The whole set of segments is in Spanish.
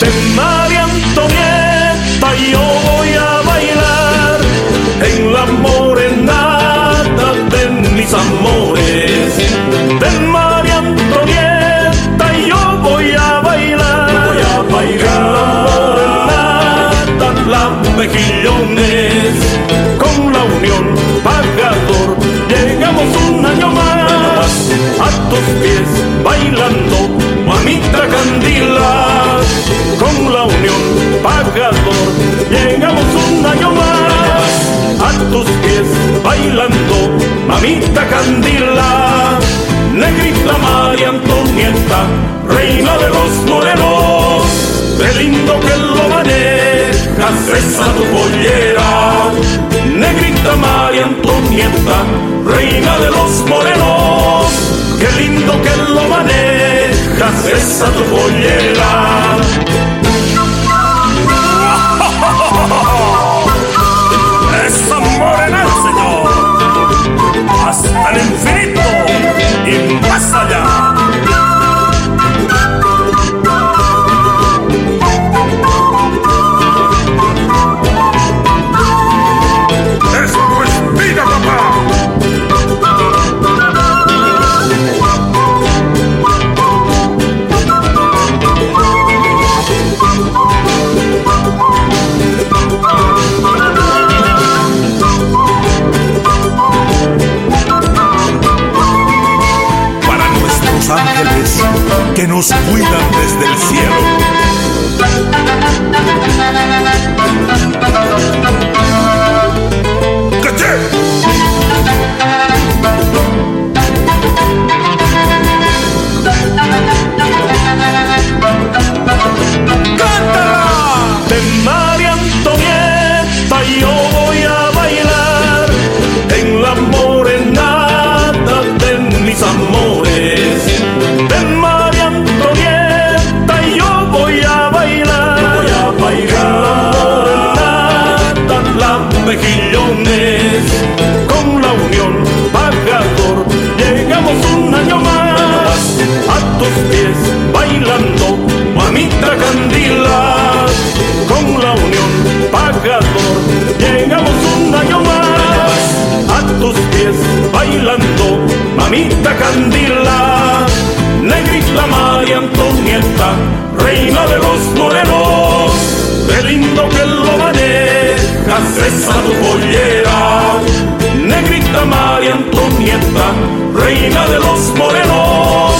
De María Antonieta yo candila, negrita María Antonieta, reina de los morenos, qué lindo que lo manejas, esa tu pollera, negrita María Antonieta, reina de los morenos, qué lindo que lo manejas, esa tu pollera. Y más que nos cuidan desde el cielo. Mejillones con la unión pagador. Llegamos un año más a tus pies bailando, mamita candila, con la unión pagador. Llegamos un año más a tus pies bailando, mamita candila, negrita María Antonieta, reina de los morenos. Qué lindo que tu pollera, negrita María Antonieta, reina de los morenos.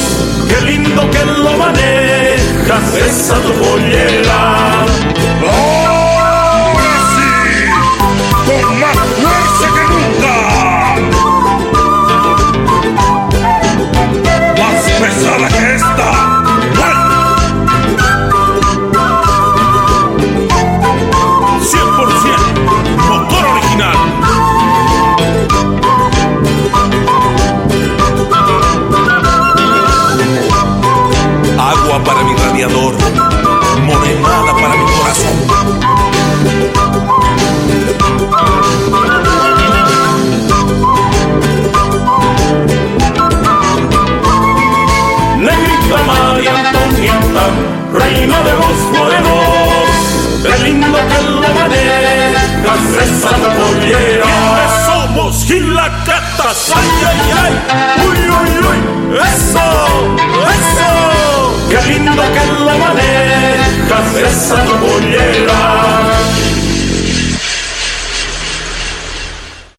Qué lindo que lo manejas, esa tu pollera. Agua para mi radiador, morenada para mi corazón. Negrita María Antonieta, reina de los morenos. Qué lindo que lo manejas, esa pollera. ¿Quiénes somos? Gilacatas, ay, ay, ay. Que lo manejas, esa pollera.